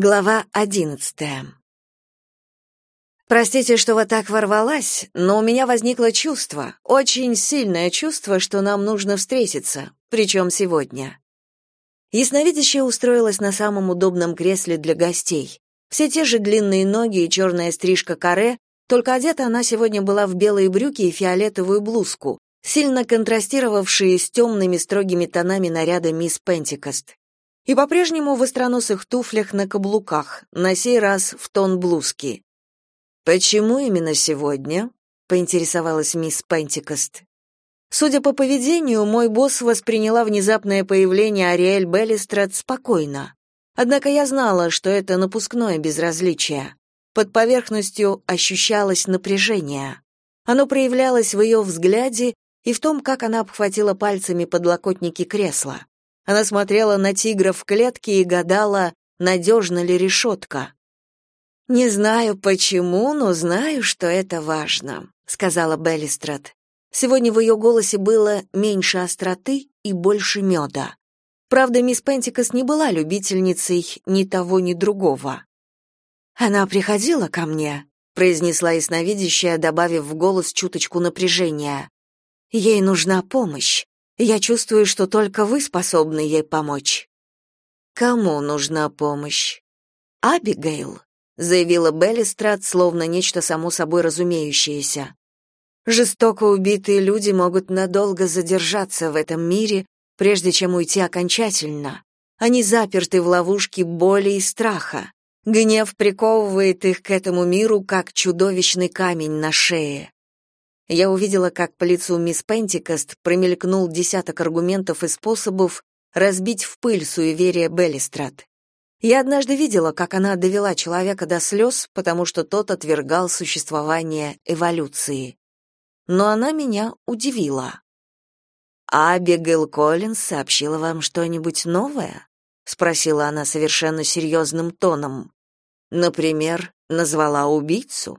Глава одиннадцатая. Простите, что вот так ворвалась, но у меня возникло чувство, очень сильное чувство, что нам нужно встретиться, причем сегодня. Ясновидящая устроилась на самом удобном кресле для гостей. Все те же длинные ноги и черная стрижка каре, только одета она сегодня была в белые брюки и фиолетовую блузку, сильно контрастировавшие с темными строгими тонами наряда мисс Пентикост и по-прежнему в остроносых туфлях на каблуках, на сей раз в тон блузки. «Почему именно сегодня?» — поинтересовалась мисс Пентикост. Судя по поведению, мой босс восприняла внезапное появление Ариэль Беллистрат спокойно. Однако я знала, что это напускное безразличие. Под поверхностью ощущалось напряжение. Оно проявлялось в ее взгляде и в том, как она обхватила пальцами подлокотники кресла. Она смотрела на тигра в клетке и гадала, надежна ли решетка. «Не знаю почему, но знаю, что это важно», — сказала Беллистрат. Сегодня в ее голосе было меньше остроты и больше меда. Правда, мисс Пентикас не была любительницей ни того, ни другого. «Она приходила ко мне», — произнесла ясновидящая, добавив в голос чуточку напряжения. «Ей нужна помощь. Я чувствую, что только вы способны ей помочь. Кому нужна помощь? Абигейл, заявила Беллистрат, словно нечто само собой разумеющееся. Жестоко убитые люди могут надолго задержаться в этом мире, прежде чем уйти окончательно. Они заперты в ловушке боли и страха. Гнев приковывает их к этому миру, как чудовищный камень на шее. Я увидела, как по лицу мисс Пентикост промелькнул десяток аргументов и способов разбить в пыль суеверие Беллистрат. Я однажды видела, как она довела человека до слез, потому что тот отвергал существование эволюции. Но она меня удивила. «А Абигейл Коллинз сообщила вам что-нибудь новое?» — спросила она совершенно серьезным тоном. «Например, назвала убийцу?»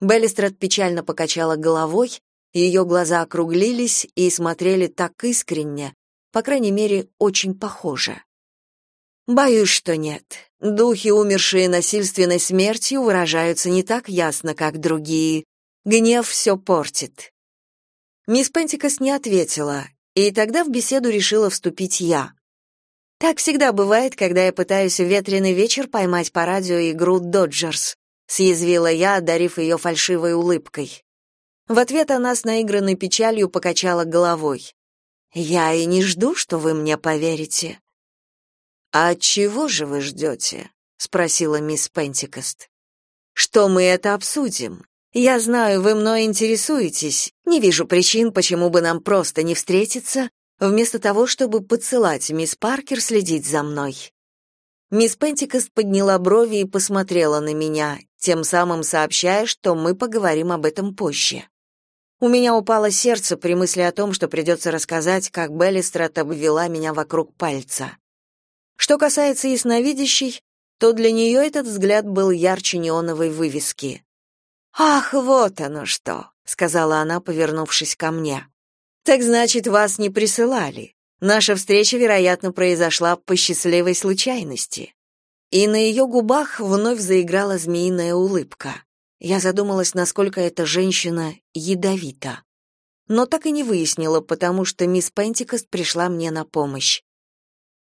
Беллистрат печально покачала головой, ее глаза округлились и смотрели так искренне, по крайней мере, очень похоже. Боюсь, что нет. Духи, умершие насильственной смертью, выражаются не так ясно, как другие. Гнев все портит. Мисс Пентикас не ответила, и тогда в беседу решила вступить я. Так всегда бывает, когда я пытаюсь в ветреный вечер поймать по радио игру «Доджерс» съязвила я, одарив ее фальшивой улыбкой. В ответ она с наигранной печалью покачала головой. Я и не жду, что вы мне поверите. А чего же вы ждете?» — спросила мисс Пентикост. Что мы это обсудим? Я знаю, вы мной интересуетесь. Не вижу причин, почему бы нам просто не встретиться, вместо того, чтобы подсылать мисс Паркер следить за мной. Мисс Пентикост подняла брови и посмотрела на меня, тем самым сообщая, что мы поговорим об этом позже. У меня упало сердце при мысли о том, что придется рассказать, как Беллистрат обвела меня вокруг пальца. Что касается ясновидящей, то для нее этот взгляд был ярче неоновой вывески. «Ах, вот оно что!» — сказала она, повернувшись ко мне. «Так значит, вас не присылали. Наша встреча, вероятно, произошла по счастливой случайности. И на ее губах вновь заиграла змеиная улыбка. Я задумалась, насколько эта женщина ядовита. Но так и не выяснила, потому что мисс Пентикост пришла мне на помощь.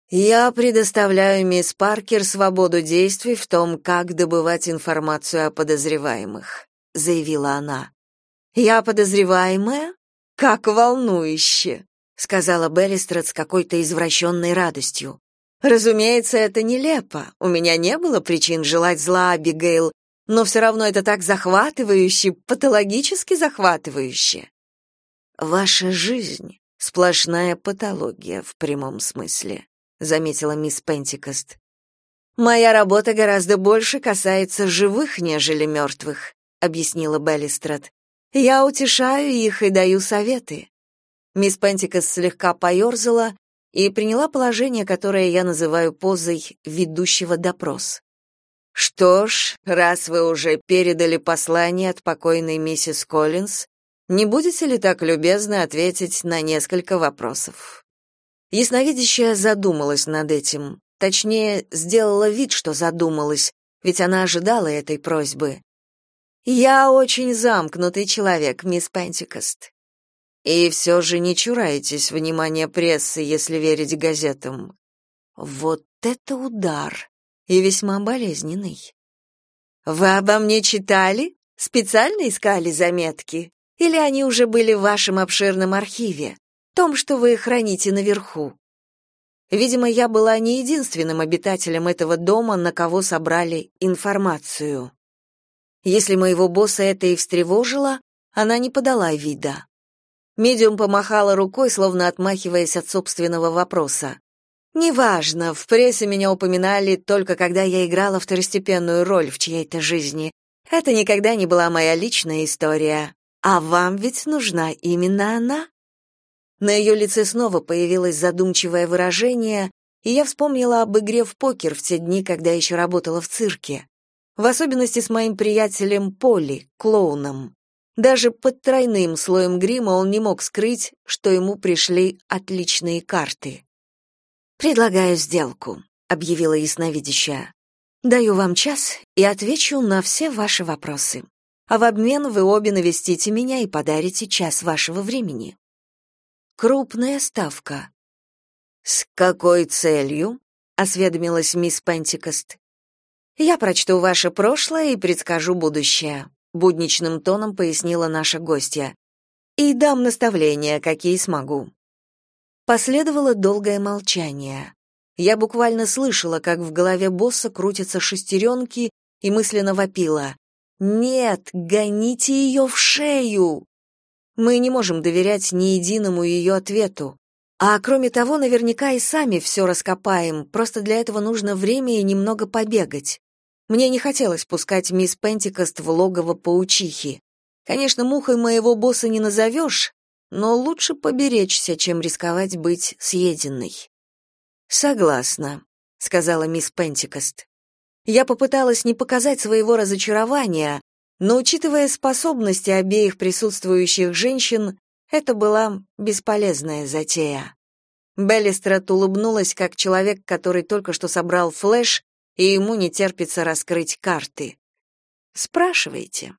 «Я предоставляю мисс Паркер свободу действий в том, как добывать информацию о подозреваемых», — заявила она. «Я подозреваемая? Как волнующе!» Сказала Беллистрат с какой-то извращенной радостью. Разумеется, это нелепо. У меня не было причин желать зла Абигейл, но все равно это так захватывающе, патологически захватывающе. Ваша жизнь сплошная патология в прямом смысле, заметила мисс Пентикост. Моя работа гораздо больше касается живых, нежели мертвых», — объяснила Беллистрат. Я утешаю их и даю советы. Мисс Пентикас слегка поерзала и приняла положение, которое я называю позой ведущего допрос. Что ж, раз вы уже передали послание от покойной миссис Коллинз, не будете ли так любезны ответить на несколько вопросов? Ясновидящая задумалась над этим. точнее, сделала вид, что задумалась, ведь она ожидала этой просьбы. «Я очень замкнутый человек, мисс Пентикост. И все же не чураетесь внимания прессы, если верить газетам. Вот это удар! И весьма болезненный. Вы обо мне читали? Специально искали заметки? Или они уже были в вашем обширном архиве, том, что вы храните наверху? Видимо, я была не единственным обитателем этого дома, на кого собрали информацию. Если моего босса это и встревожило, она не подала вида. Медиум помахала рукой, словно отмахиваясь от собственного вопроса. «Неважно, в прессе меня упоминали только когда я играла второстепенную роль в чьей-то жизни. Это никогда не была моя личная история. А вам ведь нужна именно она?» На ее лице снова появилось задумчивое выражение, и я вспомнила об игре в покер в те дни, когда еще работала в цирке. В особенности с моим приятелем Поли, клоуном. Даже под тройным слоем грима он не мог скрыть, что ему пришли отличные карты. «Предлагаю сделку», — объявила ясновидящая. «Даю вам час и отвечу на все ваши вопросы. А в обмен вы обе навестите меня и подарите час вашего времени». Крупная ставка. «С какой целью?» — осведомилась мисс Пентикост. «Я прочту ваше прошлое и предскажу будущее», будничным тоном пояснила наша гостья. И дам наставления, какие смогу. Последовало долгое молчание. Я буквально слышала, как в голове босса крутятся шестеренки, и мысленно вопила: "Нет, гоните ее в шею!" Мы не можем доверять ни единому ее ответу. А кроме того, наверняка и сами все раскопаем, просто для этого нужно время и немного побегать. Мне не хотелось пускать мисс Пентикост в логово паучихи. Конечно, мухой моего босса не назовешь, но лучше поберечься, чем рисковать быть съеденной. Согласна, сказала мисс Пентикост. Я попыталась не показать своего разочарования, но учитывая способности обеих присутствующих женщин, это была бесполезная затея. Беллистрат улыбнулась, как человек, который только что собрал флеш и ему не терпится раскрыть карты. Спрашивайте.